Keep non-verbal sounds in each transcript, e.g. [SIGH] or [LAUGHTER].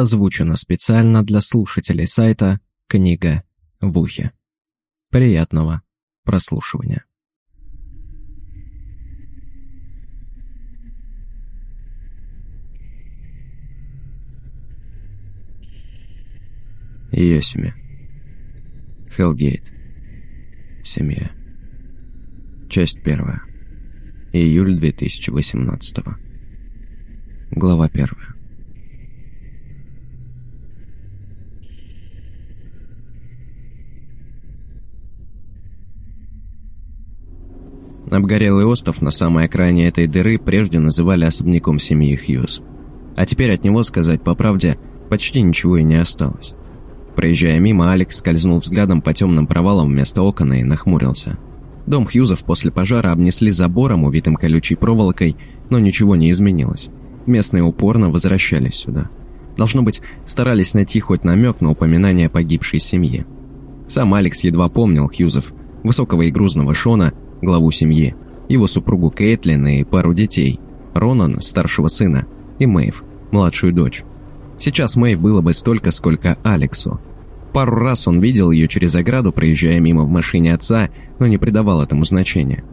Озвучено специально для слушателей сайта «Книга в ухе». Приятного прослушивания. Йосими. Хелгейт. Семья. Часть первая. Июль 2018. Глава первая. Обгорелый остров на самой окраине этой дыры прежде называли особняком семьи Хьюз. А теперь от него, сказать по правде, почти ничего и не осталось. Проезжая мимо, Алекс скользнул взглядом по темным провалам вместо окон и нахмурился. Дом Хьюзов после пожара обнесли забором, увитым колючей проволокой, но ничего не изменилось. Местные упорно возвращались сюда. Должно быть, старались найти хоть намек на упоминание погибшей семьи. Сам Алекс едва помнил Хьюзов, высокого и грузного Шона, главу семьи, его супругу Кейтлин и пару детей, Ронан, старшего сына, и Мэйв, младшую дочь. Сейчас Мэйв было бы столько, сколько Алексу. Пару раз он видел ее через ограду, проезжая мимо в машине отца, но не придавал этому значения.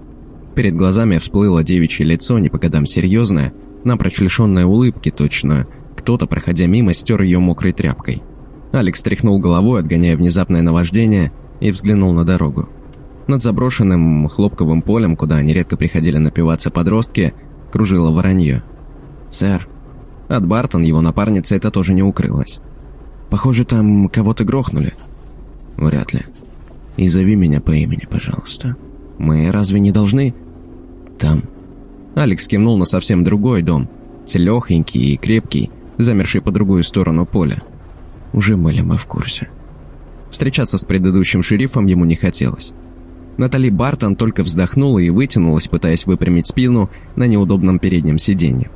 Перед глазами всплыло девичье лицо, не по годам серьезное, напрочь лишенное улыбки точно. Кто-то, проходя мимо, стер ее мокрой тряпкой. Алекс тряхнул головой, отгоняя внезапное наваждение, и взглянул на дорогу. Над заброшенным хлопковым полем, куда нередко приходили напиваться подростки, кружило воронье. «Сэр». От Бартон, его напарницы, это тоже не укрылось. «Похоже, там кого-то грохнули». «Вряд ли. И зови меня по имени, пожалуйста. Мы разве не должны...» «Там». Алекс кивнул на совсем другой дом, телехенький и крепкий, замерший по другую сторону поля. Уже были мы в курсе. Встречаться с предыдущим шерифом ему не хотелось. Натали Бартон только вздохнула и вытянулась, пытаясь выпрямить спину на неудобном переднем сиденье.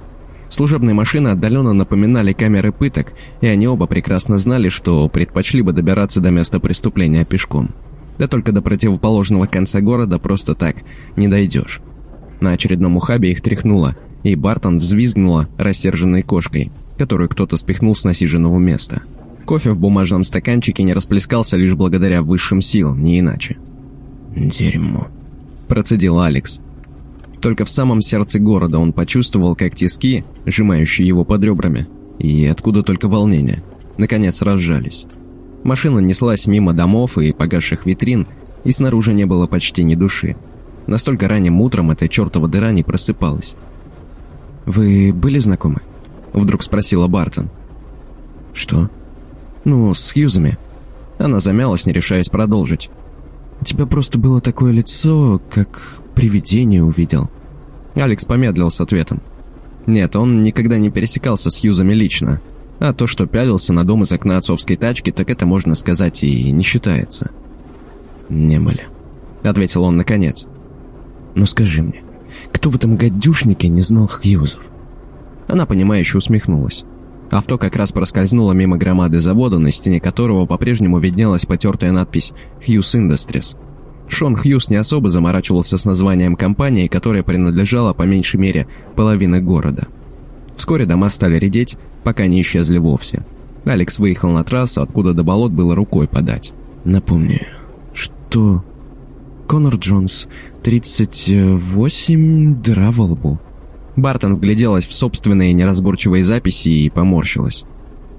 Служебные машины отдаленно напоминали камеры пыток, и они оба прекрасно знали, что предпочли бы добираться до места преступления пешком. Да только до противоположного конца города просто так не дойдешь. На очередном ухабе их тряхнуло, и Бартон взвизгнула рассерженной кошкой, которую кто-то спихнул с насиженного места. Кофе в бумажном стаканчике не расплескался лишь благодаря высшим силам, не иначе. «Дерьмо», – процедил Алекс. Только в самом сердце города он почувствовал, как тиски, сжимающие его под ребрами, и откуда только волнение, наконец разжались. Машина неслась мимо домов и погасших витрин, и снаружи не было почти ни души. Настолько ранним утром эта чертова дыра не просыпалась. «Вы были знакомы?» — вдруг спросила Бартон. «Что?» «Ну, с Хьюзами». Она замялась, не решаясь продолжить. У тебя просто было такое лицо, как привидение увидел». Алекс помедлил с ответом. Нет, он никогда не пересекался с Хьюзами лично. А то, что пялился на дом из окна отцовской тачки, так это, можно сказать, и не считается. «Не были», — ответил он наконец. «Но скажи мне, кто в этом гадюшнике не знал Хьюзов?» Она, понимающе усмехнулась. Авто как раз проскользнуло мимо громады завода, на стене которого по-прежнему виднелась потертая надпись «Хьюз Industries». Шон Хьюз не особо заморачивался с названием компании, которая принадлежала по меньшей мере половины города. Вскоре дома стали редеть, пока не исчезли вовсе. Алекс выехал на трассу, откуда до болот было рукой подать. «Напомни, что...» «Конор Джонс, 38, дыра во лбу». Бартон вгляделась в собственные неразборчивые записи и поморщилась.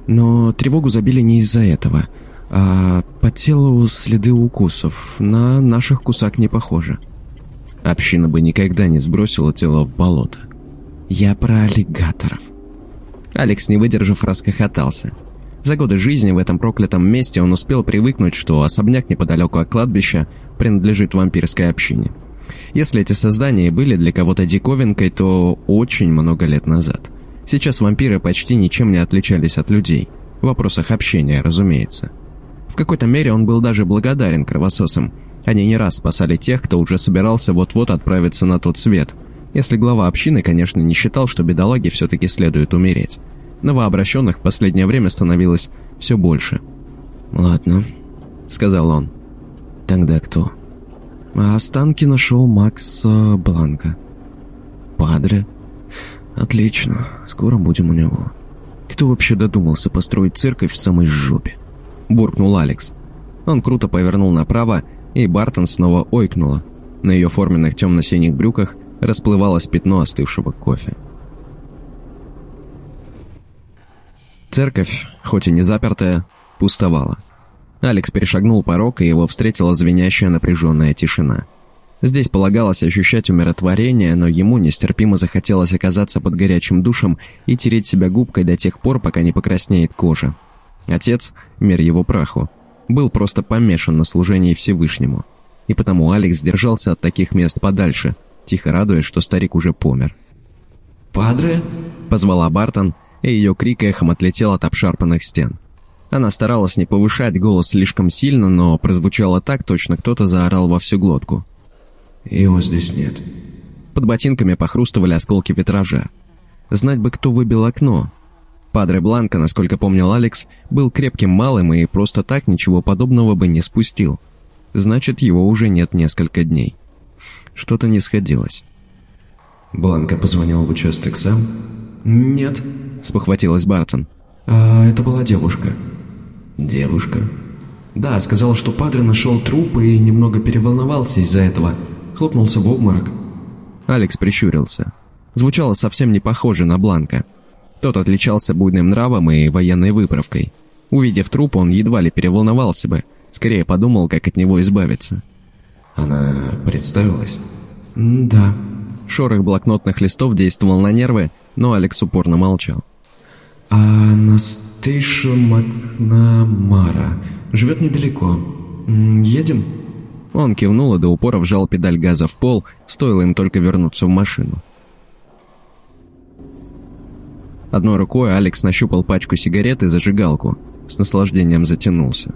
Но тревогу забили не из-за этого, а по телу следы укусов. На наших кусак не похоже. Община бы никогда не сбросила тело в болото. Я про аллигаторов. Алекс, не выдержав, расхохотался. За годы жизни в этом проклятом месте он успел привыкнуть, что особняк неподалеку от кладбища принадлежит вампирской общине. Если эти создания были для кого-то диковинкой, то очень много лет назад. Сейчас вампиры почти ничем не отличались от людей. В вопросах общения, разумеется. В какой-то мере он был даже благодарен кровососам. Они не раз спасали тех, кто уже собирался вот-вот отправиться на тот свет. Если глава общины, конечно, не считал, что бедолаге все-таки следует умереть. Новообращенных в последнее время становилось все больше. «Ладно», — сказал он. «Тогда кто?» А останки нашел Макс Бланка. Падре? Отлично, скоро будем у него. кто вообще додумался построить церковь в самой жопе?» Буркнул Алекс. Он круто повернул направо, и Бартон снова ойкнула. На ее форменных темно-синих брюках расплывалось пятно остывшего кофе. Церковь, хоть и не запертая, пустовала. Алекс перешагнул порог, и его встретила звенящая напряженная тишина. Здесь полагалось ощущать умиротворение, но ему нестерпимо захотелось оказаться под горячим душем и тереть себя губкой до тех пор, пока не покраснеет кожа. Отец, мир его праху, был просто помешан на служении Всевышнему. И потому Алекс держался от таких мест подальше, тихо радуясь, что старик уже помер. «Падре?» — позвала Бартон, и ее крик эхом отлетел от обшарпанных стен. Она старалась не повышать голос слишком сильно, но прозвучало так, точно кто-то заорал во всю глотку. «Его здесь нет». Под ботинками похрустывали осколки витража. Знать бы, кто выбил окно. Падре Бланко, насколько помнил Алекс, был крепким малым и просто так ничего подобного бы не спустил. Значит, его уже нет несколько дней. Что-то не сходилось. Бланко позвонил в участок сам? «Нет», — спохватилась Бартон. «А это была девушка». «Девушка?» «Да, сказал, что Падре нашел труп и немного переволновался из-за этого. Хлопнулся в обморок». Алекс прищурился. Звучало совсем не похоже на Бланка. Тот отличался буйным нравом и военной выправкой. Увидев труп, он едва ли переволновался бы. Скорее подумал, как от него избавиться. «Она представилась?» «Да». Шорох блокнотных листов действовал на нервы, но Алекс упорно молчал. «Анастейша Макнамара. Живет недалеко. Едем?» Он кивнул и до упора вжал педаль газа в пол, стоило им только вернуться в машину. Одной рукой Алекс нащупал пачку сигарет и зажигалку, с наслаждением затянулся.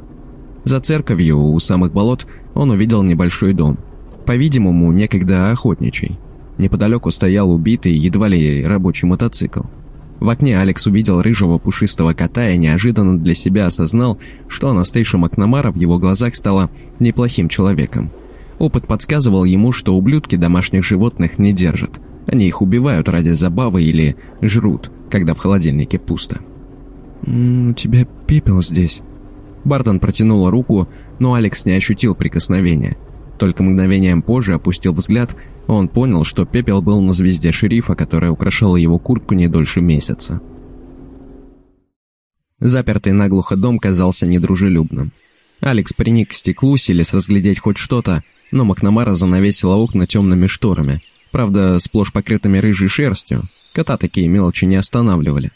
За церковью у самых болот он увидел небольшой дом. По-видимому, некогда охотничий. Неподалеку стоял убитый, едва ли рабочий мотоцикл. В окне Алекс увидел рыжего пушистого кота и неожиданно для себя осознал, что Анастейша Макнамара в его глазах стала неплохим человеком. Опыт подсказывал ему, что ублюдки домашних животных не держат. Они их убивают ради забавы или жрут, когда в холодильнике пусто. «У тебя пепел здесь». Бартон протянула руку, но Алекс не ощутил прикосновения. Только мгновением позже опустил взгляд он понял, что пепел был на звезде шерифа, которая украшала его куртку не дольше месяца. Запертый наглухо дом казался недружелюбным. Алекс приник к стеклу, селись разглядеть хоть что-то, но Макнамара занавесила окна темными шторами, правда, сплошь покрытыми рыжей шерстью. Кота такие мелочи не останавливали.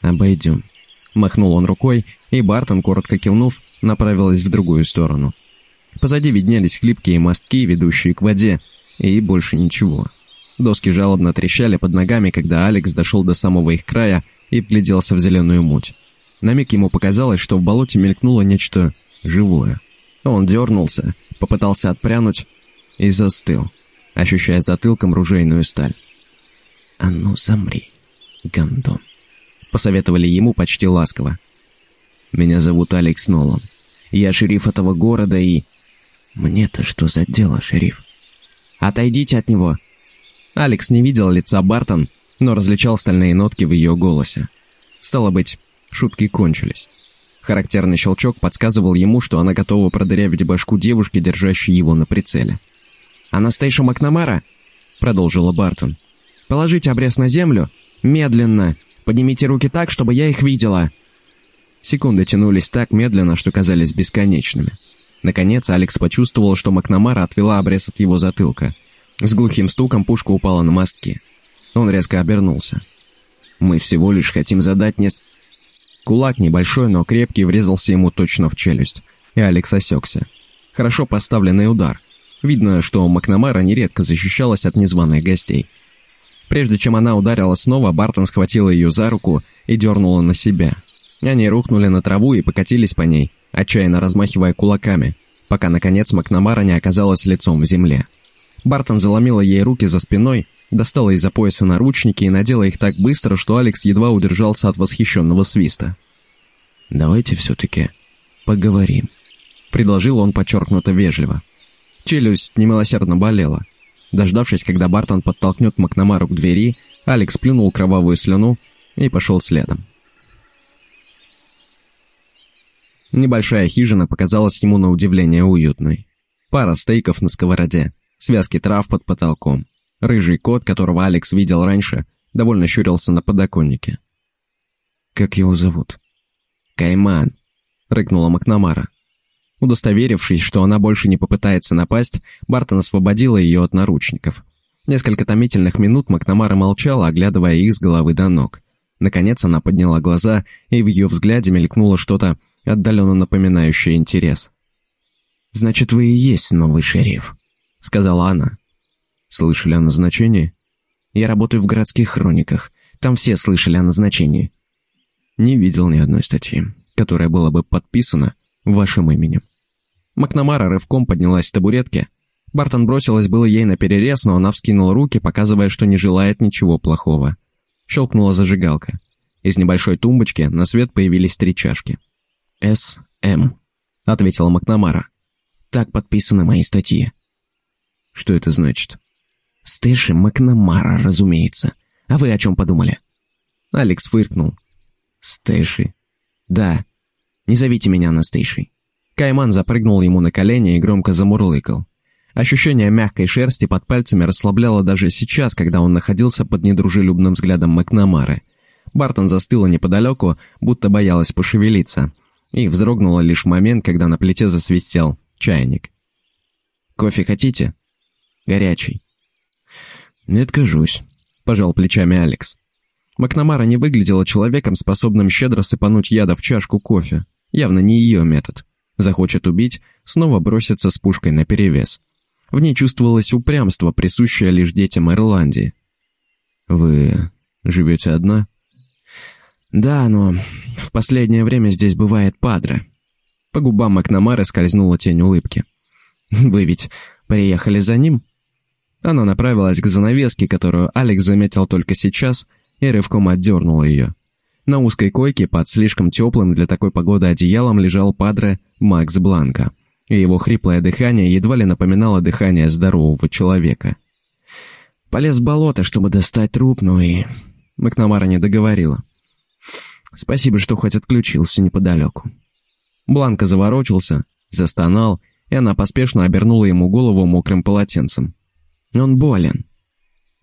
«Обойдем», — махнул он рукой, и Бартон, коротко кивнув, направилась в другую сторону. Позади виднелись хлипкие мостки, ведущие к воде, и больше ничего. Доски жалобно трещали под ногами, когда Алекс дошел до самого их края и вгляделся в зеленую муть. На миг ему показалось, что в болоте мелькнуло нечто живое. Он дернулся, попытался отпрянуть и застыл, ощущая затылком ружейную сталь. «А ну, замри, гондон», — посоветовали ему почти ласково. «Меня зовут Алекс Нолан. Я шериф этого города и...» «Мне-то что за дело, шериф?» Отойдите от него!» Алекс не видел лица Бартон, но различал стальные нотки в ее голосе. Стало быть, шутки кончились. Характерный щелчок подсказывал ему, что она готова продырявить башку девушки, держащей его на прицеле. «Анастейша Макнамара?» — продолжила Бартон. «Положите обрез на землю. Медленно. Поднимите руки так, чтобы я их видела». Секунды тянулись так медленно, что казались бесконечными. Наконец Алекс почувствовал, что Макнамара отвела обрез от его затылка. С глухим стуком пушка упала на мостки. Он резко обернулся. «Мы всего лишь хотим задать нес...» Кулак небольшой, но крепкий врезался ему точно в челюсть, и Алекс осекся. Хорошо поставленный удар. Видно, что Макнамара нередко защищалась от незваных гостей. Прежде чем она ударила снова, Бартон схватила ее за руку и дернула на себя. Они рухнули на траву и покатились по ней, отчаянно размахивая кулаками, пока, наконец, Макнамара не оказалась лицом в земле. Бартон заломила ей руки за спиной, достала из-за пояса наручники и надела их так быстро, что Алекс едва удержался от восхищенного свиста. «Давайте все-таки поговорим», — предложил он подчеркнуто вежливо. Челюсть немилосердно болела. Дождавшись, когда Бартон подтолкнет Макнамару к двери, Алекс плюнул кровавую слюну и пошел следом. Небольшая хижина показалась ему на удивление уютной. Пара стейков на сковороде, связки трав под потолком. Рыжий кот, которого Алекс видел раньше, довольно щурился на подоконнике. «Как его зовут?» «Кайман», — рыкнула Макнамара. Удостоверившись, что она больше не попытается напасть, Бартон освободила ее от наручников. Несколько томительных минут Макнамара молчала, оглядывая их с головы до ног. Наконец она подняла глаза, и в ее взгляде мелькнуло что-то, отдаленно напоминающее интерес. «Значит, вы и есть новый шериф», — сказала она. «Слышали о назначении?» «Я работаю в городских хрониках. Там все слышали о назначении». «Не видел ни одной статьи, которая была бы подписана вашим именем». Макнамара рывком поднялась с табуретки. Бартон бросилась было ей на перерез, но она вскинула руки, показывая, что не желает ничего плохого. Щелкнула зажигалка. Из небольшой тумбочки на свет появились три чашки. «С.М», — ответила Макнамара. «Так подписаны мои статьи». «Что это значит?» «Стэши Макнамара, разумеется. А вы о чем подумали?» Алекс фыркнул. «Стэши?» «Да. Не зовите меня Анастейшей». Кайман запрыгнул ему на колени и громко замурлыкал. Ощущение мягкой шерсти под пальцами расслабляло даже сейчас, когда он находился под недружелюбным взглядом Макнамары. Бартон застыла неподалеку, будто боялась пошевелиться, и вздрогнула лишь в момент, когда на плите засвистел чайник. «Кофе хотите?» «Горячий». «Не откажусь», — пожал плечами Алекс. Макнамара не выглядела человеком, способным щедро сыпануть яда в чашку кофе. Явно не ее метод. Захочет убить, снова бросится с пушкой наперевес. В ней чувствовалось упрямство, присущее лишь детям Ирландии. «Вы живете одна?» «Да, но в последнее время здесь бывает падре». По губам Макнамары скользнула тень улыбки. «Вы ведь приехали за ним?» Она направилась к занавеске, которую Алекс заметил только сейчас, и рывком отдернула ее. На узкой койке под слишком теплым для такой погоды одеялом лежал падре Макс Бланко и его хриплое дыхание едва ли напоминало дыхание здорового человека. Полез в болото, чтобы достать труп, но и... Макнамара не договорила. Спасибо, что хоть отключился неподалеку. Бланка заворочился, застонал, и она поспешно обернула ему голову мокрым полотенцем. «Он болен».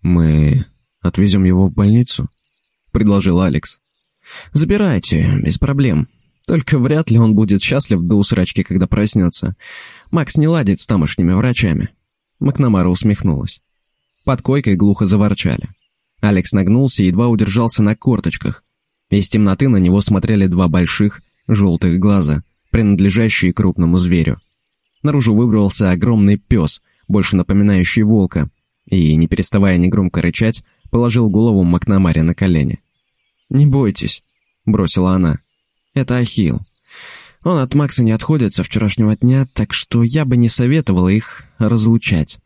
«Мы отвезем его в больницу?» — предложил Алекс. «Забирайте, без проблем. Только вряд ли он будет счастлив до усрачки, когда проснется. Макс не ладит с тамошними врачами. Макнамара усмехнулась. Под койкой глухо заворчали. Алекс нагнулся и едва удержался на корточках. Из темноты на него смотрели два больших, желтых глаза, принадлежащие крупному зверю. Наружу выбрался огромный пес, больше напоминающий волка, и, не переставая негромко рычать, положил голову Макнамаре на колени. «Не бойтесь», — бросила она. Это Ахилл. Он от Макса не отходит со вчерашнего дня, так что я бы не советовала их разлучать.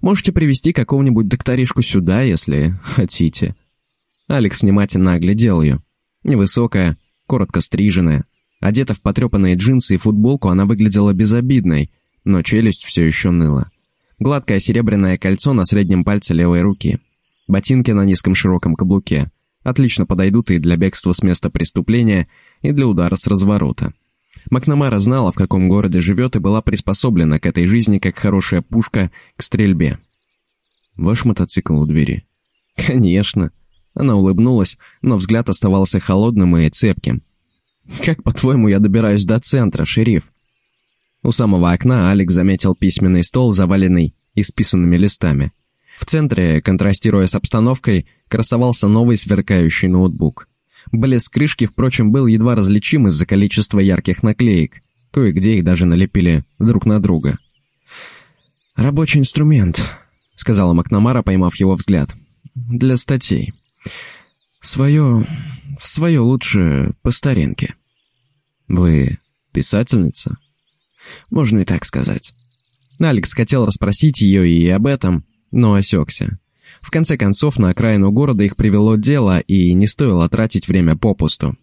Можете привести какого-нибудь докторишку сюда, если хотите». Алекс внимательно оглядел ее. Невысокая, коротко стриженная. Одета в потрепанные джинсы и футболку, она выглядела безобидной, но челюсть все еще ныла. Гладкое серебряное кольцо на среднем пальце левой руки. Ботинки на низком широком каблуке отлично подойдут и для бегства с места преступления, и для удара с разворота. Макнамара знала, в каком городе живет, и была приспособлена к этой жизни, как хорошая пушка к стрельбе. «Ваш мотоцикл у двери?» «Конечно». Она улыбнулась, но взгляд оставался холодным и цепким. «Как, по-твоему, я добираюсь до центра, шериф?» У самого окна Алекс заметил письменный стол, заваленный исписанными листами. В центре, контрастируя с обстановкой, красовался новый сверкающий ноутбук. Блеск крышки, впрочем, был едва различим из-за количества ярких наклеек. Кое-где их даже налепили друг на друга. «Рабочий инструмент», — сказала Макнамара, поймав его взгляд. «Для статей. Свое... свое лучше по старинке». «Вы писательница?» «Можно и так сказать». Алекс хотел расспросить ее и об этом, но осекся. В конце концов, на окраину города их привело дело, и не стоило тратить время попусту.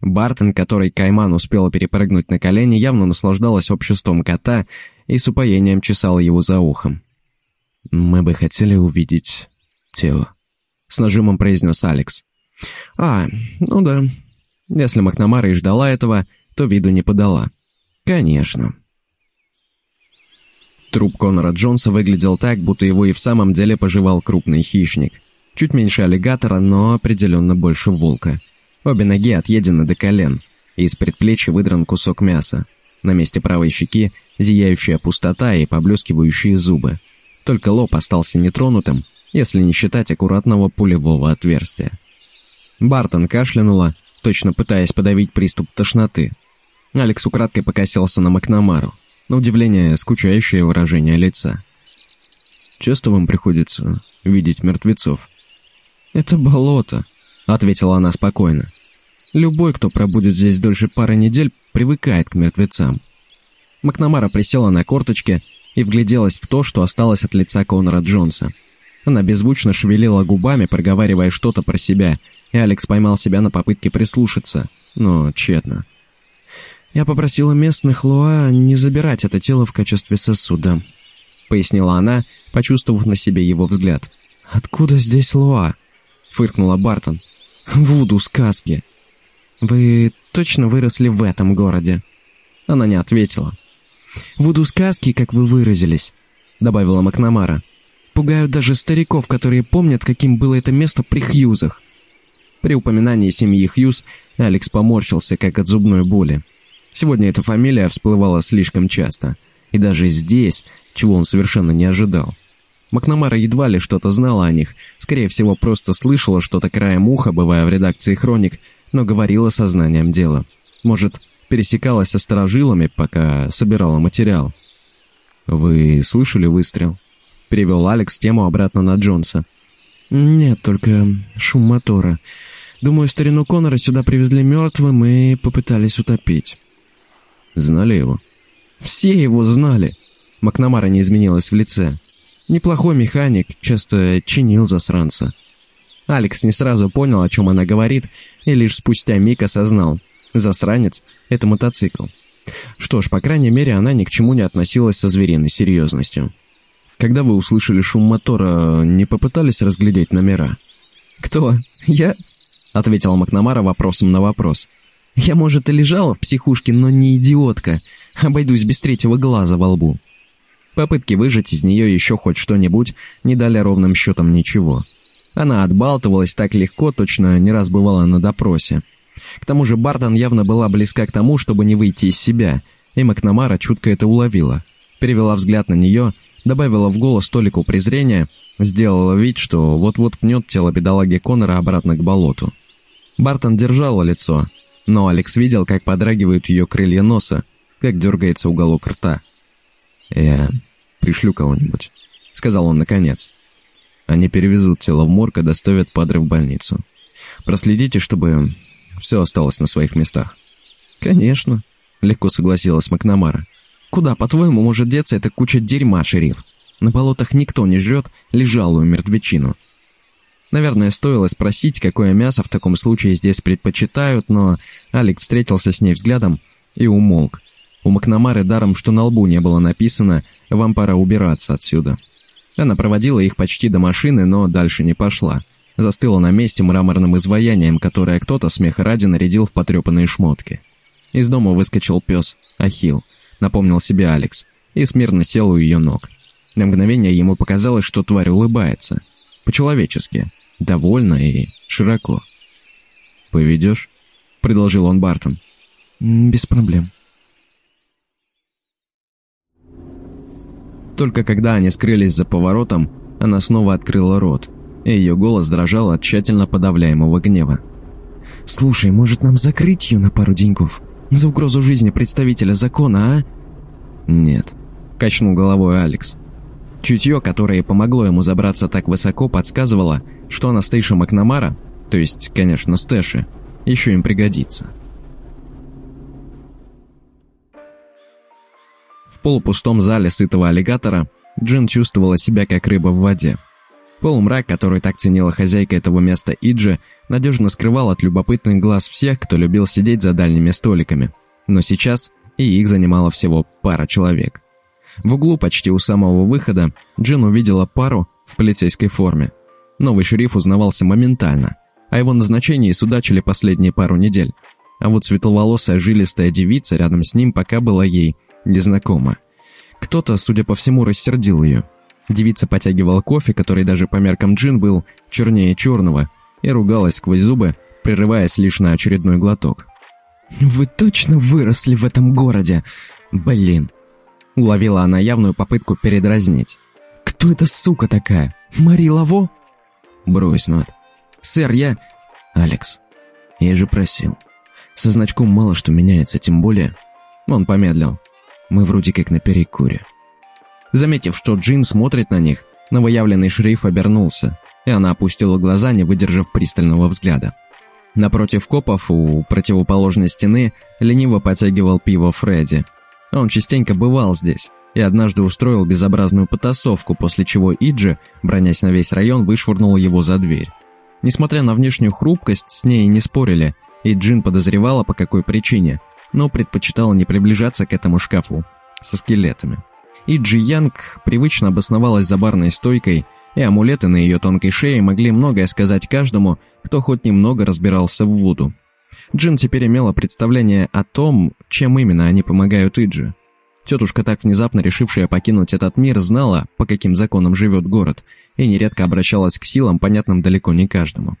Бартон, который Кайман успела перепрыгнуть на колени, явно наслаждалась обществом кота и с упоением чесала его за ухом. «Мы бы хотели увидеть тело», — с нажимом произнес Алекс. «А, ну да. Если Макнамара и ждала этого, то виду не подала. Конечно. Труп Конора Джонса выглядел так, будто его и в самом деле пожевал крупный хищник. Чуть меньше аллигатора, но определенно больше волка. Обе ноги отъедены до колен, и из предплечья выдран кусок мяса. На месте правой щеки зияющая пустота и поблескивающие зубы. Только лоб остался нетронутым, если не считать аккуратного пулевого отверстия. Бартон кашлянула, точно пытаясь подавить приступ тошноты. Алекс украдкой покосился на Макнамару. На удивление, скучающее выражение лица. «Часто вам приходится видеть мертвецов?» «Это болото», — ответила она спокойно. «Любой, кто пробудет здесь дольше пары недель, привыкает к мертвецам». Макнамара присела на корточки и вгляделась в то, что осталось от лица Конора Джонса. Она беззвучно шевелила губами, проговаривая что-то про себя, и Алекс поймал себя на попытке прислушаться, но тщетно. «Я попросила местных Луа не забирать это тело в качестве сосуда», — пояснила она, почувствовав на себе его взгляд. «Откуда здесь Луа?» — фыркнула Бартон. «Вуду сказки». «Вы точно выросли в этом городе?» Она не ответила. «Вуду сказки, как вы выразились», — добавила Макнамара. «Пугают даже стариков, которые помнят, каким было это место при Хьюзах». При упоминании семьи Хьюз Алекс поморщился, как от зубной боли. Сегодня эта фамилия всплывала слишком часто. И даже здесь, чего он совершенно не ожидал. Макнамара едва ли что-то знала о них, скорее всего, просто слышала что-то краем уха, бывая в редакции «Хроник», но говорила сознанием дела. Может, пересекалась со сторожилами, пока собирала материал. «Вы слышали выстрел?» Перевел Алекс тему обратно на Джонса. «Нет, только шум мотора. Думаю, старину Коннора сюда привезли мертвым и попытались утопить». Знали его? Все его знали. Макнамара не изменилась в лице. Неплохой механик, часто чинил засранца. Алекс не сразу понял, о чем она говорит, и лишь спустя миг осознал. Засранец — это мотоцикл. Что ж, по крайней мере, она ни к чему не относилась со звериной серьезностью. Когда вы услышали шум мотора, не попытались разглядеть номера? «Кто? Я?» — ответила Макнамара вопросом на вопрос. Я, может, и лежала в психушке, но не идиотка. Обойдусь без третьего глаза во лбу. Попытки выжать из нее еще хоть что-нибудь не дали ровным счетом ничего. Она отбалтывалась так легко, точно не раз бывала на допросе. К тому же Бартон явно была близка к тому, чтобы не выйти из себя, и Макнамара чутко это уловила. Перевела взгляд на нее, добавила в голос толику презрения, сделала вид, что вот-вот пнет тело бедолаги Коннора обратно к болоту. Бартон держала лицо, но Алекс видел, как подрагивают ее крылья носа, как дергается уголок рта. «Я пришлю кого-нибудь», — сказал он наконец. «Они перевезут тело в морг и доставят Падре в больницу. Проследите, чтобы все осталось на своих местах». «Конечно», — легко согласилась Макнамара. «Куда, по-твоему, может деться эта куча дерьма, шериф? На болотах никто не жрет лежалую мертвечину. Наверное, стоило спросить, какое мясо в таком случае здесь предпочитают, но Алик встретился с ней взглядом и умолк. У Макнамары даром, что на лбу не было написано «Вам пора убираться отсюда». Она проводила их почти до машины, но дальше не пошла. Застыла на месте мраморным изваянием, которое кто-то смеха ради нарядил в потрепанные шмотки. Из дома выскочил пес, Ахил, напомнил себе Алекс, и смирно сел у ее ног. На мгновение ему показалось, что тварь улыбается. По-человечески, довольно и широко. «Поведешь?» — предложил он Бартон. «Без проблем». Только когда они скрылись за поворотом, она снова открыла рот, и ее голос дрожал от тщательно подавляемого гнева. «Слушай, может нам закрыть ее на пару деньков? За угрозу жизни представителя закона, а?» «Нет», — качнул головой Алекс. Чутье, которое помогло ему забраться так высоко, подсказывало, что Анастейша Макнамара, то есть, конечно, Стэши, еще им пригодится. В полупустом зале сытого аллигатора Джин чувствовала себя как рыба в воде. Полумрак, который так ценила хозяйка этого места Иджи, надежно скрывал от любопытных глаз всех, кто любил сидеть за дальними столиками. Но сейчас и их занимало всего пара человек. В углу почти у самого выхода Джин увидела пару в полицейской форме. Новый шериф узнавался моментально. О его назначении судачили последние пару недель. а вот светловолосая жилистая девица рядом с ним пока была ей незнакома. Кто-то, судя по всему, рассердил ее. Девица потягивала кофе, который даже по меркам джин был чернее черного, и ругалась сквозь зубы, прерываясь лишь на очередной глоток. «Вы точно выросли в этом городе? Блин!» Уловила она явную попытку передразнить. «Кто эта сука такая? Мари Лаво?» «Брось, Нот. Сэр, я...» «Алекс, я же просил. Со значком мало что меняется, тем более...» Он помедлил. «Мы вроде как на перекуре». Заметив, что Джин смотрит на них, новоявленный шериф обернулся, и она опустила глаза, не выдержав пристального взгляда. Напротив копов, у противоположной стены, лениво потягивал пиво Фредди. Он частенько бывал здесь и однажды устроил безобразную потасовку, после чего Иджи, бронясь на весь район, вышвырнул его за дверь. Несмотря на внешнюю хрупкость, с ней не спорили, и Джин подозревала, по какой причине, но предпочитала не приближаться к этому шкафу со скелетами. Иджи Янг привычно обосновалась за барной стойкой, и амулеты на ее тонкой шее могли многое сказать каждому, кто хоть немного разбирался в Вуду. Джин теперь имела представление о том, чем именно они помогают Иджи. Тетушка, так внезапно решившая покинуть этот мир, знала, по каким законам живет город, и нередко обращалась к силам, понятным далеко не каждому.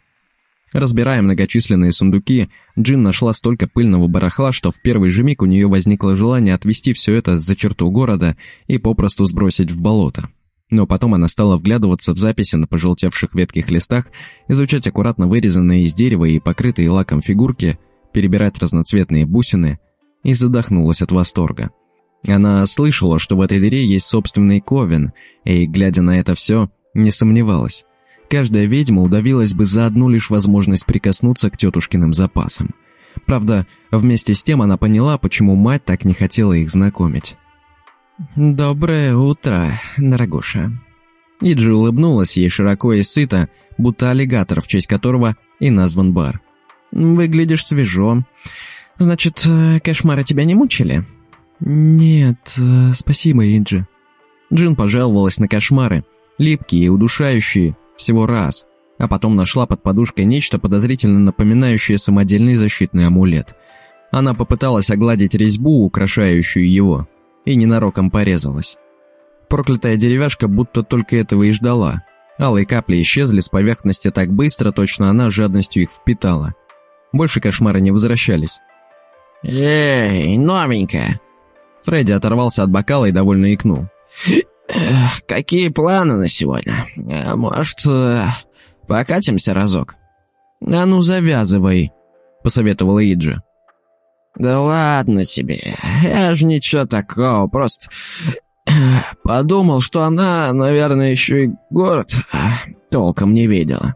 Разбирая многочисленные сундуки, Джин нашла столько пыльного барахла, что в первый же миг у нее возникло желание отвести все это за черту города и попросту сбросить в болото. Но потом она стала вглядываться в записи на пожелтевших ветких листах, изучать аккуратно вырезанные из дерева и покрытые лаком фигурки, перебирать разноцветные бусины и задохнулась от восторга. Она слышала, что в этой дыре есть собственный ковен, и, глядя на это все, не сомневалась. Каждая ведьма удавилась бы за одну лишь возможность прикоснуться к тетушкиным запасам. Правда, вместе с тем она поняла, почему мать так не хотела их знакомить. «Доброе утро, дорогуша». Иджи улыбнулась ей широко и сыто, будто аллигатор, в честь которого и назван бар. «Выглядишь свежо. Значит, э, кошмары тебя не мучили?» «Нет, э, спасибо, Иджи». Джин пожаловалась на кошмары, липкие и удушающие, всего раз, а потом нашла под подушкой нечто подозрительно напоминающее самодельный защитный амулет. Она попыталась огладить резьбу, украшающую его, и ненароком порезалась. Проклятая деревяшка будто только этого и ждала. Алые капли исчезли с поверхности так быстро, точно она жадностью их впитала. Больше кошмары не возвращались. «Эй, новенькая!» Фредди оторвался от бокала и довольно икнул. «Какие планы на сегодня? А может, э, покатимся разок?» «А ну, завязывай», — посоветовала Иджи. «Да ладно тебе, я же ничего такого, просто [CLEARS THROAT] подумал, что она, наверное, еще и город а, толком не видела».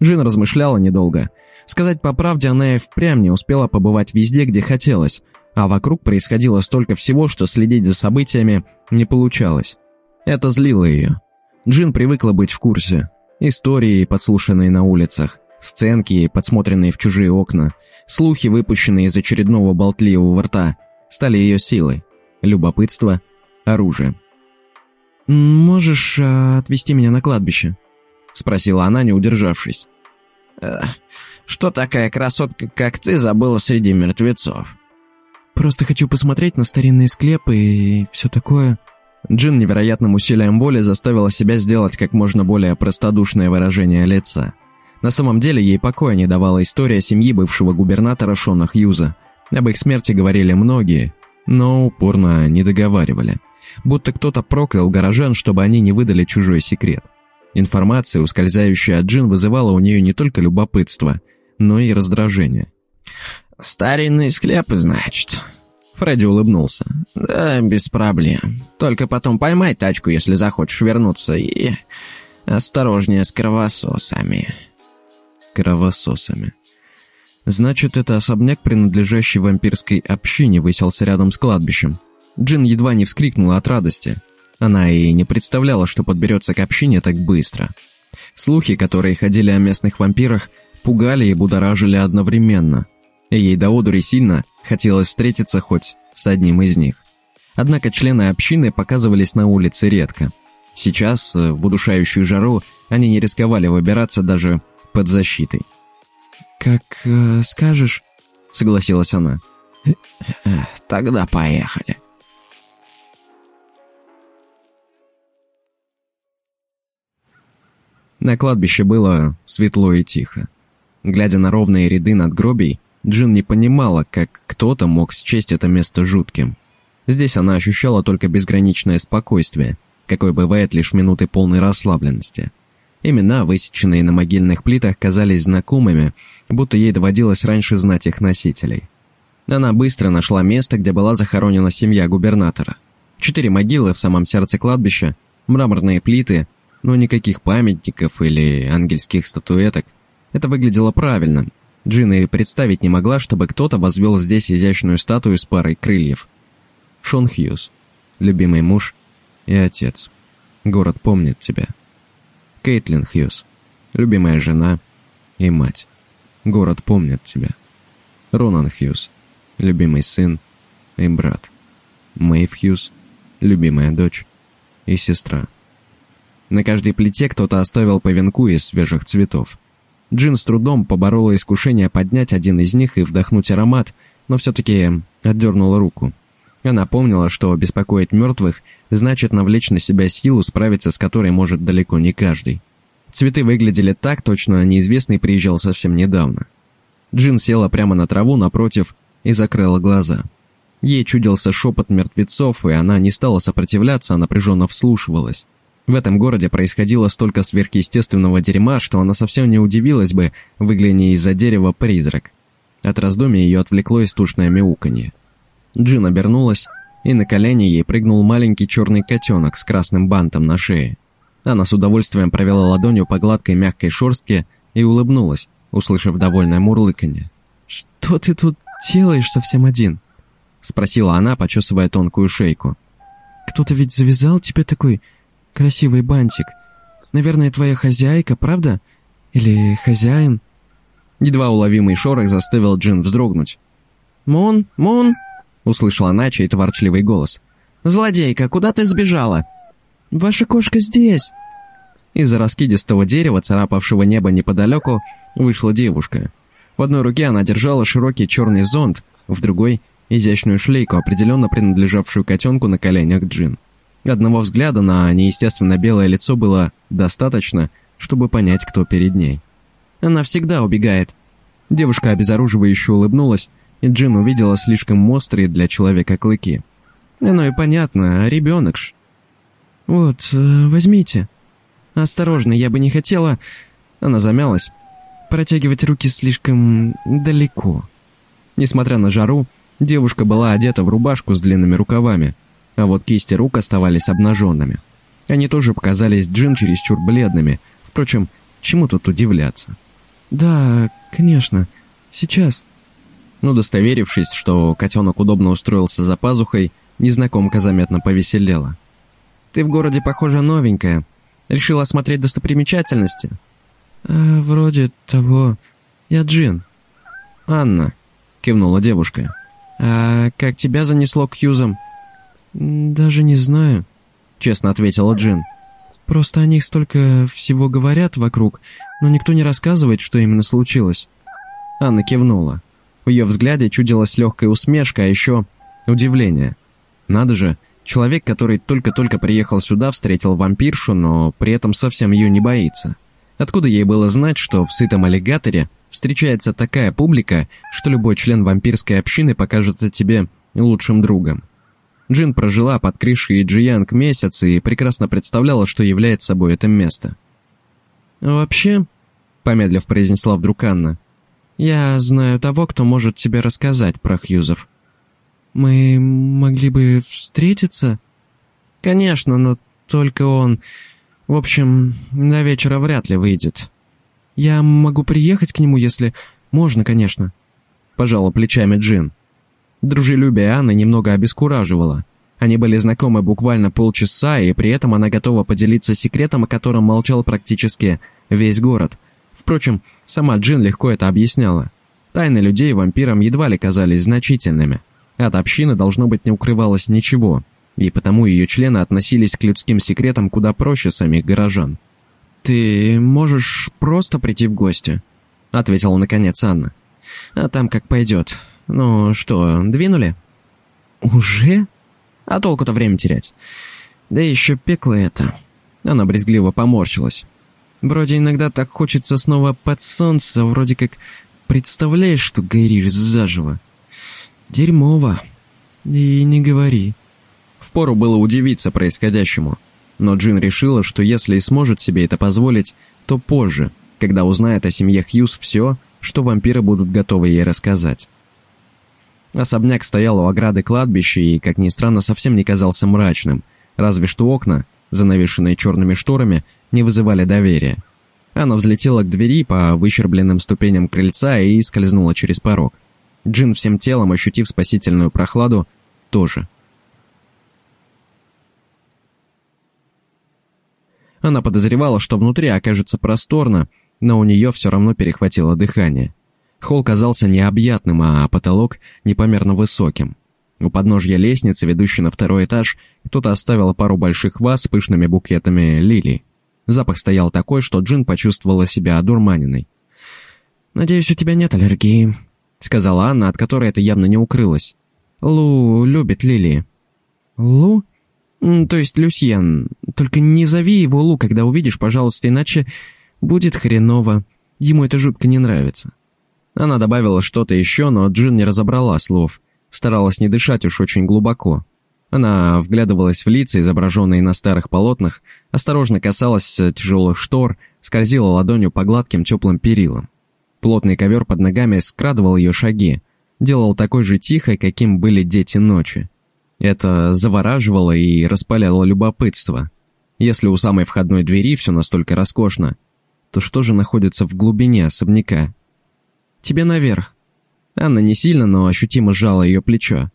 Жин размышляла недолго. Сказать по правде, она и впрямь не успела побывать везде, где хотелось, а вокруг происходило столько всего, что следить за событиями не получалось. Это злило ее. Джин привыкла быть в курсе. Истории, подслушанные на улицах, сценки, подсмотренные в чужие окна, слухи, выпущенные из очередного болтливого рта, стали ее силой. Любопытство – оружие. «Можешь э, отвезти меня на кладбище?» – спросила она, не удержавшись. «Э, «Что такая красотка, как ты, забыла среди мертвецов?» Просто хочу посмотреть на старинные склепы и все такое». Джин невероятным усилием воли заставила себя сделать как можно более простодушное выражение лица. На самом деле ей покоя не давала история семьи бывшего губернатора Шона Хьюза. Об их смерти говорили многие, но упорно не договаривали. Будто кто-то проклял горожан, чтобы они не выдали чужой секрет. Информация, ускользающая от Джин, вызывала у нее не только любопытство, но и раздражение. «Старинные склепы, значит?» Фредди улыбнулся. «Да, без проблем. Только потом поймай тачку, если захочешь вернуться, и... осторожнее с кровососами». Кровососами. Значит, это особняк, принадлежащий вампирской общине, выселся рядом с кладбищем. Джин едва не вскрикнула от радости. Она и не представляла, что подберется к общине так быстро. Слухи, которые ходили о местных вампирах, пугали и будоражили одновременно – Ей до одури сильно хотелось встретиться хоть с одним из них. Однако члены общины показывались на улице редко. Сейчас, э, в удушающую жару, они не рисковали выбираться даже под защитой. «Как э, скажешь», — согласилась она. «Тогда поехали». На кладбище было светло и тихо. Глядя на ровные ряды надгробий, Джин не понимала, как кто-то мог счесть это место жутким. Здесь она ощущала только безграничное спокойствие, какое бывает лишь минуты полной расслабленности. Имена, высеченные на могильных плитах, казались знакомыми, будто ей доводилось раньше знать их носителей. Она быстро нашла место, где была захоронена семья губернатора. Четыре могилы в самом сердце кладбища, мраморные плиты, но никаких памятников или ангельских статуэток. Это выглядело правильно. Джина и представить не могла, чтобы кто-то возвел здесь изящную статую с парой крыльев. Шон Хьюз, любимый муж и отец. Город помнит тебя. Кейтлин Хьюз, любимая жена и мать. Город помнит тебя. Ронан Хьюз, любимый сын и брат. Мэйв Хьюз, любимая дочь и сестра. На каждой плите кто-то оставил по венку из свежих цветов. Джин с трудом поборола искушение поднять один из них и вдохнуть аромат, но все-таки отдернула руку. Она помнила, что беспокоить мертвых значит навлечь на себя силу, справиться с которой может далеко не каждый. Цветы выглядели так, точно неизвестный приезжал совсем недавно. Джин села прямо на траву напротив и закрыла глаза. Ей чудился шепот мертвецов, и она не стала сопротивляться, а напряженно вслушивалась. В этом городе происходило столько сверхъестественного дерьма, что она совсем не удивилась бы, выгляни из-за дерева призрак. От раздумья ее отвлекло истушное мяуканье. Джин обернулась, и на колени ей прыгнул маленький черный котенок с красным бантом на шее. Она с удовольствием провела ладонью по гладкой мягкой шерстке и улыбнулась, услышав довольное мурлыканье. «Что ты тут делаешь совсем один?» — спросила она, почесывая тонкую шейку. «Кто-то ведь завязал тебе такой красивый бантик. Наверное, твоя хозяйка, правда? Или хозяин?» Едва уловимый шорох заставил Джин вздрогнуть. «Мун, Мун!» — услышала она чей-то ворчливый голос. «Злодейка, куда ты сбежала?» «Ваша кошка здесь!» Из-за раскидистого дерева, царапавшего небо неподалеку, вышла девушка. В одной руке она держала широкий черный зонт, в другой — изящную шлейку, определенно принадлежавшую котенку на коленях Джин. Одного взгляда на неестественно белое лицо было достаточно, чтобы понять, кто перед ней. Она всегда убегает. Девушка обезоруживающе улыбнулась, и Джин увидела слишком острые для человека клыки. Оно и понятно, ребенок ж. «Вот, э, возьмите. Осторожно, я бы не хотела...» Она замялась. Протягивать руки слишком далеко. Несмотря на жару, девушка была одета в рубашку с длинными рукавами – а вот кисти рук оставались обнаженными. Они тоже показались Джин чересчур бледными. Впрочем, чему тут удивляться? «Да, конечно. Сейчас». Но удостоверившись, что котенок удобно устроился за пазухой, незнакомка заметно повеселела. «Ты в городе, похоже, новенькая. Решила осмотреть достопримечательности?» «А, вроде того. Я Джин». «Анна», — кивнула девушка. «А как тебя занесло к Хьюзам?» «Даже не знаю», — честно ответила Джин. «Просто о них столько всего говорят вокруг, но никто не рассказывает, что именно случилось». Анна кивнула. В ее взгляде чудилась легкая усмешка, а еще удивление. Надо же, человек, который только-только приехал сюда, встретил вампиршу, но при этом совсем ее не боится. Откуда ей было знать, что в сытом аллигаторе встречается такая публика, что любой член вампирской общины покажется тебе лучшим другом? Джин прожила под крышей Джиянг месяц и прекрасно представляла, что является собой это место. «Вообще», — помедлив произнесла вдруг Анна, «я знаю того, кто может тебе рассказать про Хьюзов». «Мы могли бы встретиться?» «Конечно, но только он... В общем, до вечера вряд ли выйдет. Я могу приехать к нему, если... Можно, конечно». Пожала плечами Джин. Дружелюбие Анны немного обескураживало. Они были знакомы буквально полчаса, и при этом она готова поделиться секретом, о котором молчал практически весь город. Впрочем, сама Джин легко это объясняла. Тайны людей вампирам едва ли казались значительными. От общины, должно быть, не укрывалось ничего, и потому ее члены относились к людским секретам куда проще самих горожан. «Ты можешь просто прийти в гости», — ответила наконец Анна. А там как пойдет. Ну что, двинули?» «Уже? А толку-то время терять. Да еще пекло это». Она брезгливо поморщилась. «Вроде иногда так хочется снова под солнце, вроде как представляешь, что горишь заживо. Дерьмово. И не говори». Впору было удивиться происходящему. Но Джин решила, что если и сможет себе это позволить, то позже, когда узнает о семье Хьюз все, что вампиры будут готовы ей рассказать. Особняк стоял у ограды кладбища и, как ни странно, совсем не казался мрачным, разве что окна, занавешенные черными шторами, не вызывали доверия. Она взлетела к двери по выщербленным ступеням крыльца и скользнула через порог. Джин всем телом, ощутив спасительную прохладу, тоже. Она подозревала, что внутри окажется просторно, но у нее все равно перехватило дыхание. Холл казался необъятным, а потолок непомерно высоким. У подножья лестницы, ведущей на второй этаж, кто-то оставил пару больших ваз с пышными букетами лилий. Запах стоял такой, что Джин почувствовала себя одурманенной. «Надеюсь, у тебя нет аллергии», — сказала Анна, от которой это явно не укрылось. «Лу любит лилии». «Лу? То есть Люсьен. Только не зови его Лу, когда увидишь, пожалуйста, иначе будет хреново. Ему это жутко не нравится». Она добавила что-то еще, но Джин не разобрала слов. Старалась не дышать уж очень глубоко. Она вглядывалась в лица, изображенные на старых полотнах, осторожно касалась тяжелых штор, скользила ладонью по гладким теплым перилам. Плотный ковер под ногами скрадывал ее шаги, делал такой же тихой, каким были дети ночи. Это завораживало и распаляло любопытство. Если у самой входной двери все настолько роскошно, то что же находится в глубине особняка? Тебе наверх». Анна не сильно, но ощутимо сжала ее плечо.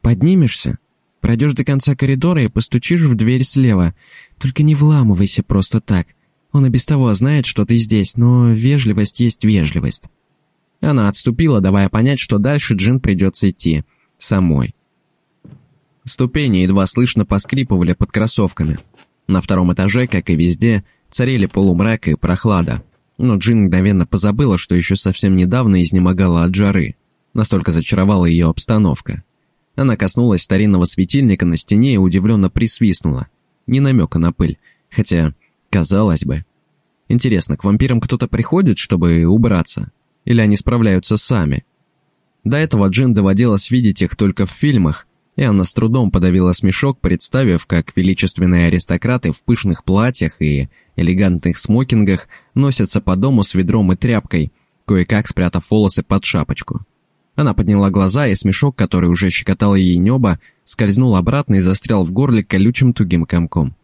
«Поднимешься? Пройдешь до конца коридора и постучишь в дверь слева. Только не вламывайся просто так. Он и без того знает, что ты здесь, но вежливость есть вежливость». Она отступила, давая понять, что дальше Джин придется идти. Самой. Ступени едва слышно поскрипывали под кроссовками. На втором этаже, как и везде, царили полумрак и прохлада но Джин мгновенно позабыла, что еще совсем недавно изнемогала от жары. Настолько зачаровала ее обстановка. Она коснулась старинного светильника на стене и удивленно присвистнула. Ни намека на пыль, хотя, казалось бы. Интересно, к вампирам кто-то приходит, чтобы убраться? Или они справляются сами? До этого Джин доводилось видеть их только в фильмах, и она с трудом подавила смешок, представив, как величественные аристократы в пышных платьях и элегантных смокингах носятся по дому с ведром и тряпкой, кое-как спрятав волосы под шапочку. Она подняла глаза, и смешок, который уже щекотал ей небо, скользнул обратно и застрял в горле колючим тугим комком.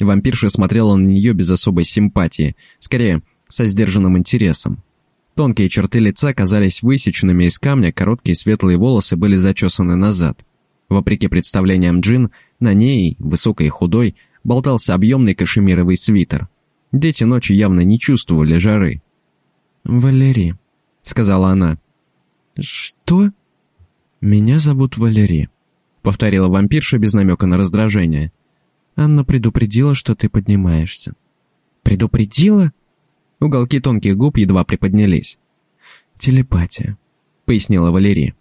Вампирша смотрела на нее без особой симпатии, скорее, со сдержанным интересом. Тонкие черты лица казались высеченными из камня, короткие светлые волосы были зачесаны назад. Вопреки представлениям Джин, на ней, высокой и худой, болтался объемный кашемировый свитер. Дети ночи явно не чувствовали жары. «Валерий», — сказала она. «Что?» «Меня зовут Валерий», — повторила вампирша без намека на раздражение. «Анна предупредила, что ты поднимаешься». «Предупредила?» Уголки тонких губ едва приподнялись. «Телепатия», — пояснила Валерия.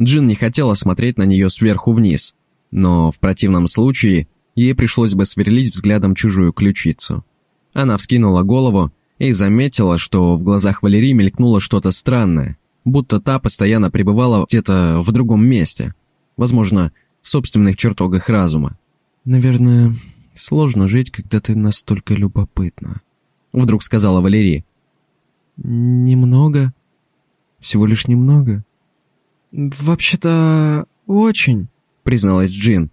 Джин не хотела смотреть на нее сверху вниз, но в противном случае ей пришлось бы сверлить взглядом чужую ключицу. Она вскинула голову и заметила, что в глазах Валерии мелькнуло что-то странное, будто та постоянно пребывала где-то в другом месте, возможно, в собственных чертогах разума. «Наверное, сложно жить, когда ты настолько любопытна», — вдруг сказала Валерия. «Немного? Всего лишь немного?» «Вообще-то, очень», — призналась Джин.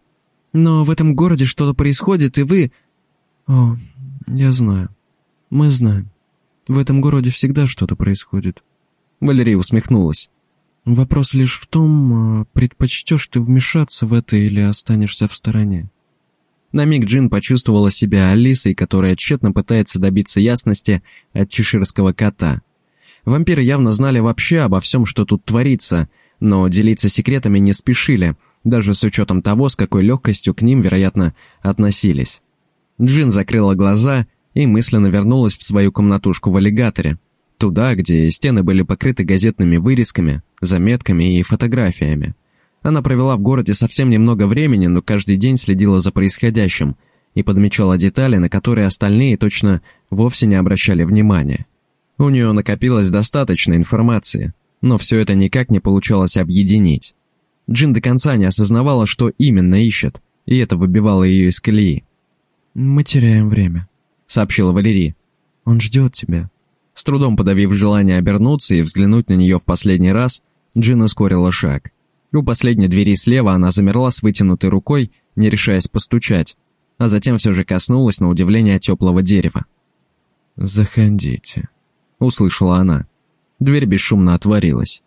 «Но в этом городе что-то происходит, и вы...» «О, я знаю. Мы знаем. В этом городе всегда что-то происходит». Валерия усмехнулась. «Вопрос лишь в том, а предпочтешь ты вмешаться в это или останешься в стороне». На миг Джин почувствовала себя Алисой, которая тщетно пытается добиться ясности от чеширского кота. Вампиры явно знали вообще обо всем, что тут творится — но делиться секретами не спешили, даже с учетом того, с какой легкостью к ним, вероятно, относились. Джин закрыла глаза и мысленно вернулась в свою комнатушку в аллигаторе. Туда, где стены были покрыты газетными вырезками, заметками и фотографиями. Она провела в городе совсем немного времени, но каждый день следила за происходящим и подмечала детали, на которые остальные точно вовсе не обращали внимания. У нее накопилось достаточно информации, но все это никак не получалось объединить. Джин до конца не осознавала, что именно ищет, и это выбивало ее из колеи. «Мы теряем время», — сообщила Валерий. «Он ждет тебя». С трудом подавив желание обернуться и взглянуть на нее в последний раз, Джин ускорила шаг. У последней двери слева она замерла с вытянутой рукой, не решаясь постучать, а затем все же коснулась на удивление теплого дерева. «Заходите», — услышала она. Дверь бесшумно отворилась.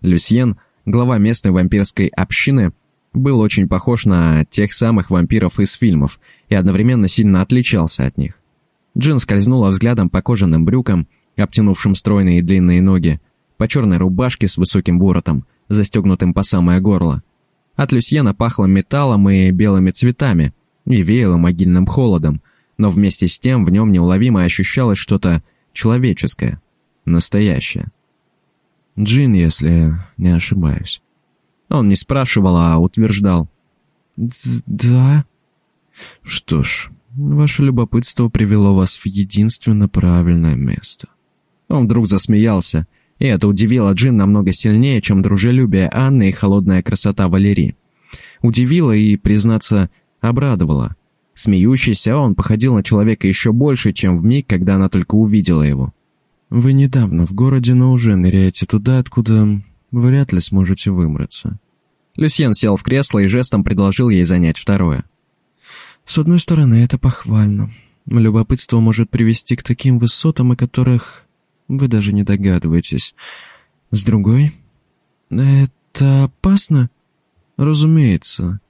Люсьен, глава местной вампирской общины, был очень похож на тех самых вампиров из фильмов и одновременно сильно отличался от них. Джин скользнула взглядом по кожаным брюкам, обтянувшим стройные и длинные ноги, по черной рубашке с высоким воротом, застегнутым по самое горло. От Люсьена пахло металлом и белыми цветами, и веяло могильным холодом, но вместе с тем в нем неуловимо ощущалось что-то человеческое, настоящее. Джин, если не ошибаюсь. Он не спрашивал, а утверждал. «Да?» «Что ж, ваше любопытство привело вас в единственно правильное место». Он вдруг засмеялся, и это удивило Джин намного сильнее, чем дружелюбие Анны и холодная красота Валерии. Удивило и, признаться, обрадовало. Смеющийся он походил на человека еще больше, чем в миг, когда она только увидела его. «Вы недавно в городе, но уже ныряете туда, откуда вряд ли сможете выбраться». Люсьен сел в кресло и жестом предложил ей занять второе. «С одной стороны, это похвально. Любопытство может привести к таким высотам, о которых вы даже не догадываетесь. С другой, это опасно? Разумеется.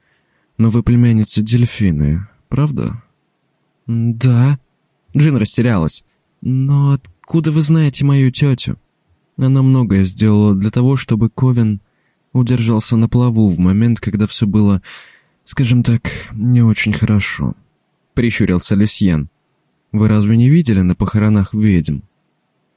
Но вы племянница дельфины, правда? Да. Джин растерялась. Но откуда вы знаете мою тетю? Она многое сделала для того, чтобы Ковен удержался на плаву в момент, когда все было, скажем так, не очень хорошо. Прищурился Люсьен. Вы разве не видели на похоронах ведьм?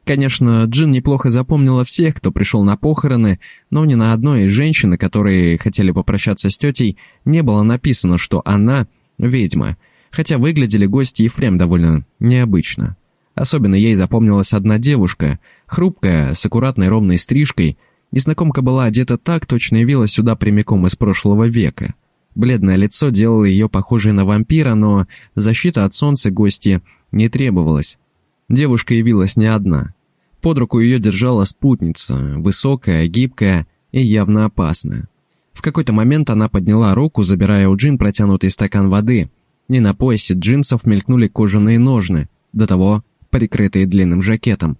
Конечно, Джин неплохо запомнила всех, кто пришел на похороны, но ни на одной из женщин, которые хотели попрощаться с тетей, не было написано, что она ведьма, хотя выглядели гости и впрямь довольно необычно. Особенно ей запомнилась одна девушка, хрупкая, с аккуратной ровной стрижкой. Незнакомка была одета так, точно явилась сюда прямиком из прошлого века. Бледное лицо делало ее похожей на вампира, но защита от солнца гости не требовалась. Девушка явилась не одна. Под руку ее держала спутница, высокая, гибкая и явно опасная. В какой-то момент она подняла руку, забирая у Джин протянутый стакан воды, и на поясе джинсов мелькнули кожаные ножны, до того прикрытые длинным жакетом.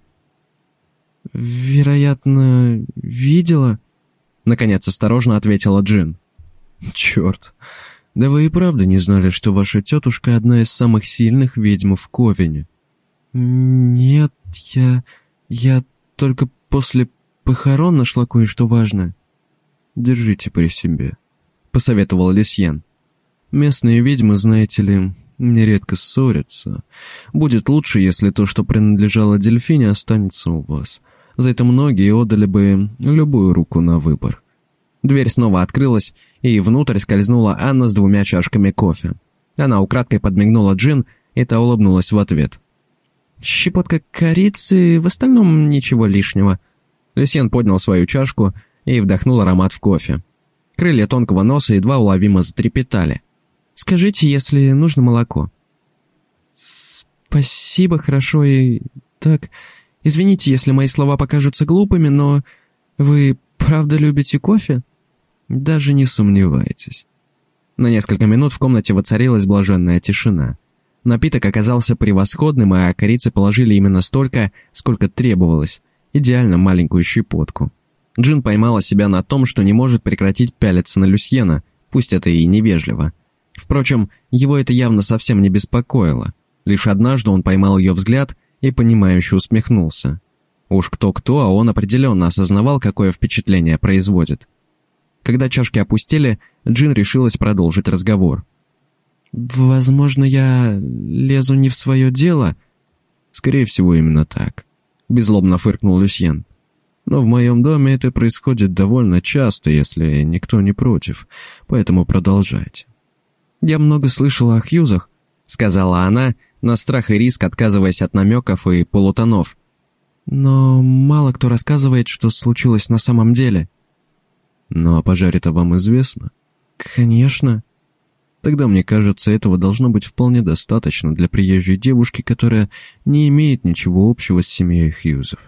«Вероятно, видела?» Наконец осторожно ответила Джин. «Черт, да вы и правда не знали, что ваша тетушка одна из самых сильных ведьм в Ковине?» «Нет, я... я только после похорон нашла кое-что важное». «Держите при себе», — посоветовал Люсьен. «Местные ведьмы, знаете ли, нередко ссорятся. Будет лучше, если то, что принадлежало дельфине, останется у вас. За это многие отдали бы любую руку на выбор». Дверь снова открылась, и внутрь скользнула Анна с двумя чашками кофе. Она украдкой подмигнула Джин, и та улыбнулась в ответ. Щепотка корицы, в остальном ничего лишнего. Люсьен поднял свою чашку и вдохнул аромат в кофе. Крылья тонкого носа едва уловимо затрепетали. «Скажите, если нужно молоко». «Спасибо, хорошо и... так... Извините, если мои слова покажутся глупыми, но... Вы правда любите кофе?» «Даже не сомневайтесь». На несколько минут в комнате воцарилась блаженная тишина. Напиток оказался превосходным, а корицы положили именно столько, сколько требовалось, идеально маленькую щепотку. Джин поймала себя на том, что не может прекратить пялиться на Люсьена, пусть это и невежливо. Впрочем, его это явно совсем не беспокоило. Лишь однажды он поймал ее взгляд и понимающе усмехнулся. Уж кто-кто, а он определенно осознавал, какое впечатление производит. Когда чашки опустили, Джин решилась продолжить разговор. «Возможно, я лезу не в свое дело?» «Скорее всего, именно так», — беззлобно фыркнул Люсьен. «Но в моем доме это происходит довольно часто, если никто не против, поэтому продолжайте». «Я много слышала о Хьюзах», — сказала она, на страх и риск отказываясь от намеков и полутонов. «Но мало кто рассказывает, что случилось на самом деле». «Но о пожаре-то вам известно?» «Конечно». Тогда, мне кажется, этого должно быть вполне достаточно для приезжей девушки, которая не имеет ничего общего с семьей Хьюзов.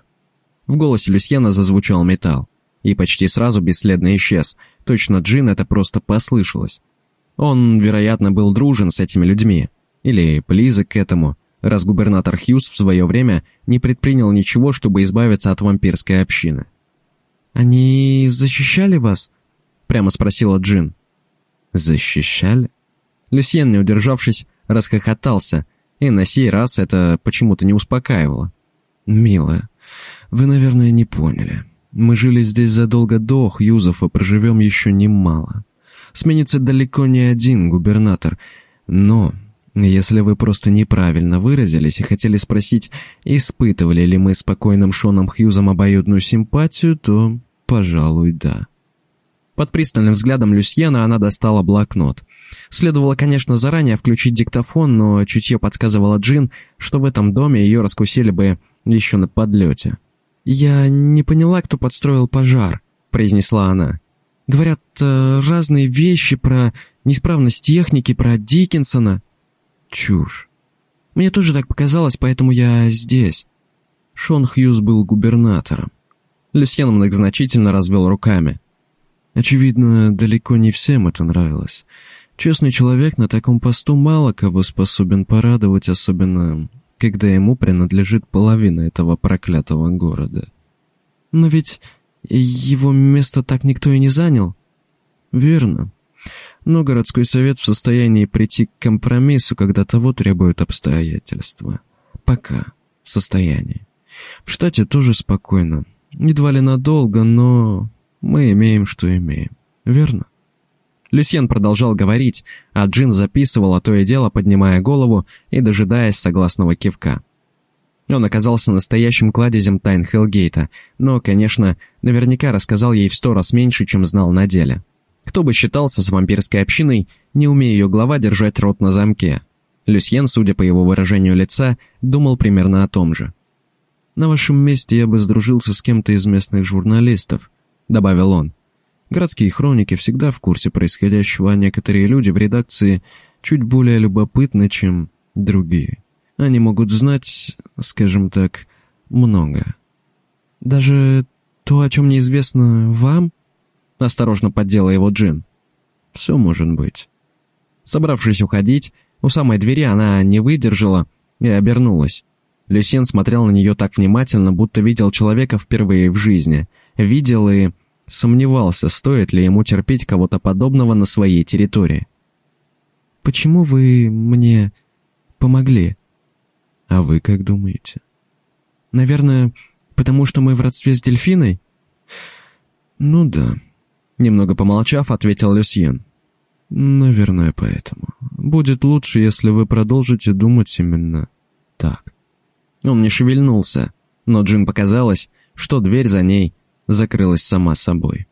В голосе Люсьена зазвучал металл, и почти сразу бесследно исчез. Точно Джин это просто послышалось. Он, вероятно, был дружен с этими людьми, или близок к этому, раз губернатор Хьюз в свое время не предпринял ничего, чтобы избавиться от вампирской общины. «Они защищали вас?» — прямо спросила Джин. «Защищали?» Люсьен, не удержавшись, расхохотался, и на сей раз это почему-то не успокаивало. «Милая, вы, наверное, не поняли. Мы жили здесь задолго до Хьюзов и проживем еще немало. Сменится далеко не один губернатор, но если вы просто неправильно выразились и хотели спросить, испытывали ли мы с покойным Шоном Хьюзом обоюдную симпатию, то, пожалуй, да». Под пристальным взглядом Люсьена она достала блокнот. Следовало, конечно, заранее включить диктофон, но чутье подсказывало Джин, что в этом доме ее раскусили бы еще на подлете. «Я не поняла, кто подстроил пожар», — произнесла она. «Говорят э, разные вещи про неисправность техники, про Диккенсона». «Чушь. Мне тоже так показалось, поэтому я здесь». Шон Хьюз был губернатором. Люсьен многозначительно развел руками. Очевидно, далеко не всем это нравилось. Честный человек на таком посту мало кого способен порадовать, особенно когда ему принадлежит половина этого проклятого города. Но ведь его место так никто и не занял. Верно. Но городской совет в состоянии прийти к компромиссу, когда того требуют обстоятельства. Пока. В состоянии. В штате тоже спокойно. Едва ли надолго, но мы имеем, что имеем. Верно?» Люсьен продолжал говорить, а Джин записывала то и дело, поднимая голову и дожидаясь согласного кивка. Он оказался настоящим кладезем тайн Хелгейта, но, конечно, наверняка рассказал ей в сто раз меньше, чем знал на деле. Кто бы считался с вампирской общиной, не умея ее глава держать рот на замке. Люсьен, судя по его выражению лица, думал примерно о том же. «На вашем месте я бы сдружился с кем-то из местных журналистов», — добавил он. «Городские хроники всегда в курсе происходящего, а некоторые люди в редакции чуть более любопытны, чем другие. Они могут знать, скажем так, много. Даже то, о чем неизвестно вам?» — осторожно поддела его Джин. «Все может быть». Собравшись уходить, у самой двери она не выдержала и обернулась. Люсьен смотрел на нее так внимательно, будто видел человека впервые в жизни — видел и сомневался, стоит ли ему терпеть кого-то подобного на своей территории. «Почему вы мне помогли?» «А вы как думаете?» «Наверное, потому что мы в родстве с дельфиной?» «Ну да», — немного помолчав, ответил Люсьен. «Наверное, поэтому. Будет лучше, если вы продолжите думать именно так». Он не шевельнулся, но Джин показалось, что дверь за ней закрылась сама собой.